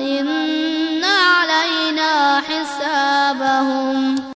因